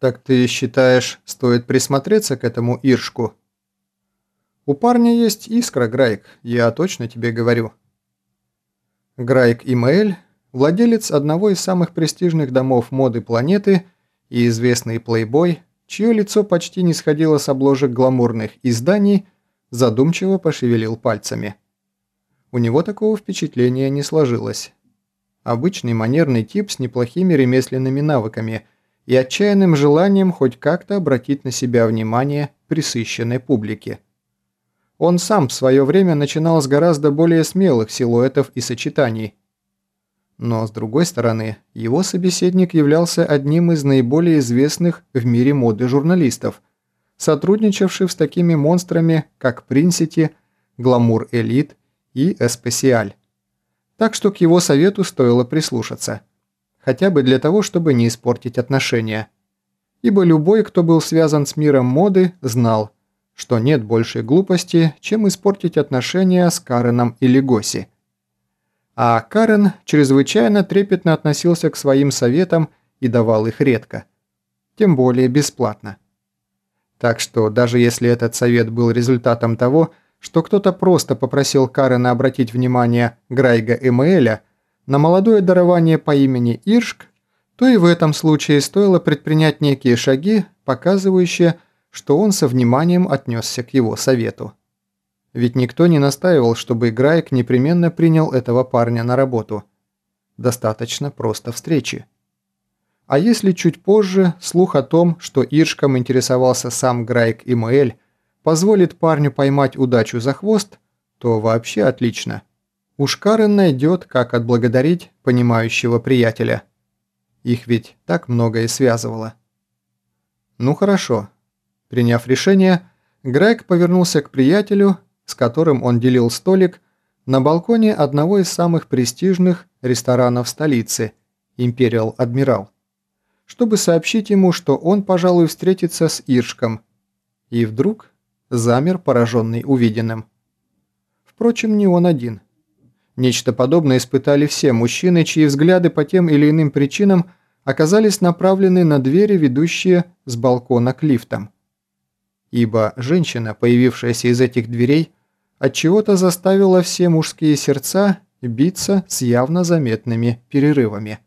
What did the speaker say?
«Так ты считаешь, стоит присмотреться к этому Иршку?» «У парня есть искра, Грайк, я точно тебе говорю». Грайк Имаэль, владелец одного из самых престижных домов моды планеты и известный плейбой, чье лицо почти не сходило с обложек гламурных изданий, задумчиво пошевелил пальцами. У него такого впечатления не сложилось. Обычный манерный тип с неплохими ремесленными навыками и отчаянным желанием хоть как-то обратить на себя внимание присыщенной публики. Он сам в свое время начинал с гораздо более смелых силуэтов и сочетаний. Но, с другой стороны, его собеседник являлся одним из наиболее известных в мире моды журналистов, сотрудничавших с такими монстрами, как Принсити, Гламур Элит и Эспесиаль так что к его совету стоило прислушаться. Хотя бы для того, чтобы не испортить отношения. Ибо любой, кто был связан с миром моды, знал, что нет большей глупости, чем испортить отношения с Кареном или Госи. А Карен чрезвычайно трепетно относился к своим советам и давал их редко. Тем более бесплатно. Так что даже если этот совет был результатом того, что кто-то просто попросил Карена обратить внимание Грайга Эмаэля на молодое дарование по имени Иршк, то и в этом случае стоило предпринять некие шаги, показывающие, что он со вниманием отнесся к его совету. Ведь никто не настаивал, чтобы Грайг непременно принял этого парня на работу. Достаточно просто встречи. А если чуть позже слух о том, что Иршком интересовался сам Грайг Имаэль, позволит парню поймать удачу за хвост, то вообще отлично. Уж найдет, как отблагодарить понимающего приятеля. Их ведь так многое связывало. Ну хорошо. Приняв решение, Грег повернулся к приятелю, с которым он делил столик, на балконе одного из самых престижных ресторанов столицы – Империал Адмирал, чтобы сообщить ему, что он, пожалуй, встретится с Иршком. И вдруг замер, пораженный увиденным. Впрочем, не он один. Нечто подобное испытали все мужчины, чьи взгляды по тем или иным причинам оказались направлены на двери, ведущие с балкона к лифтам. Ибо женщина, появившаяся из этих дверей, отчего-то заставила все мужские сердца биться с явно заметными перерывами.